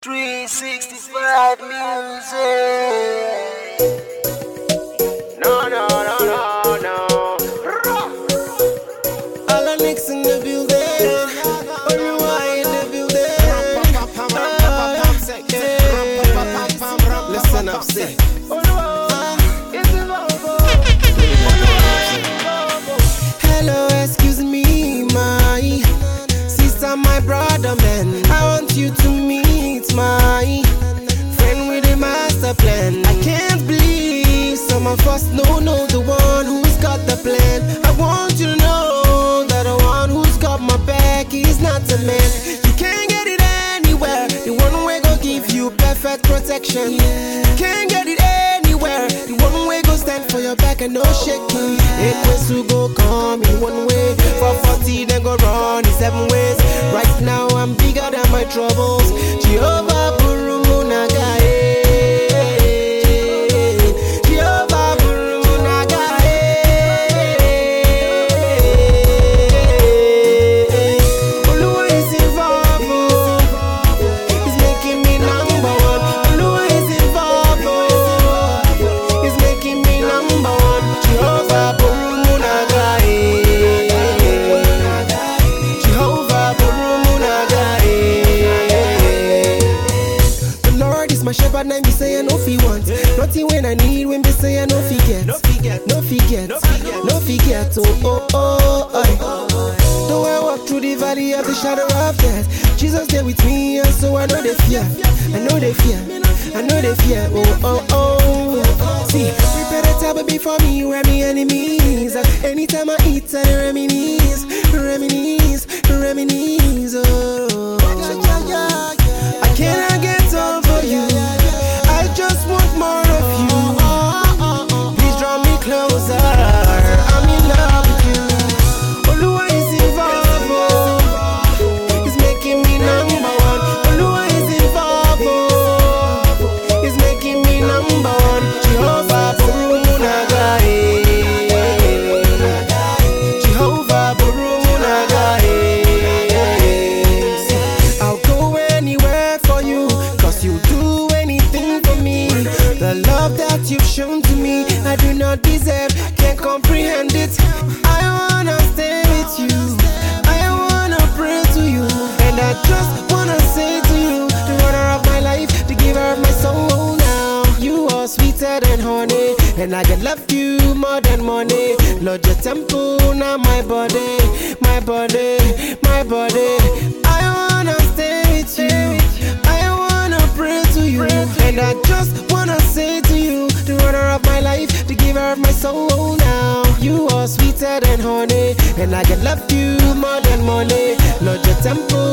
365 music. No, no, no, no, no. The nicks in the building. Everyone in the building. Listen up, say. Protection. Can't get it anywhere. The one way go stand for your back and no shaking. Eight ways to go come in one way. For 40 then go run in seven ways. Right now I'm bigger than my troubles. Jehovah Lord is my shepherd, and me say I no fi want. Nothing when I need, when me say I no fi get. No fi get, no fi get, no fi get. Oh oh oh. oh. Though I walk through the valley of the shadow of death, Jesus there with me, and so I know they fear. I know they fear. I know they fear. Oh oh oh. See, prepare the table before me, where me enemies. Anytime I eat, I reminisce, reminisce, reminisce. Anything for me. The love that you've shown to me, I do not deserve, can't comprehend it. I wanna stay with you. I wanna pray to you. And I just wanna say to you, the runner of my life, the giver of my soul now. You are sweeter than honey. And I can love you more than money. Lord, your temple, now my body, my body, my body. Just wanna say to you, the runner of my life, the giver of my soul now. You are sweeter than honey. And I can love you more than money. Lord, your temple,